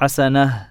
حسنة.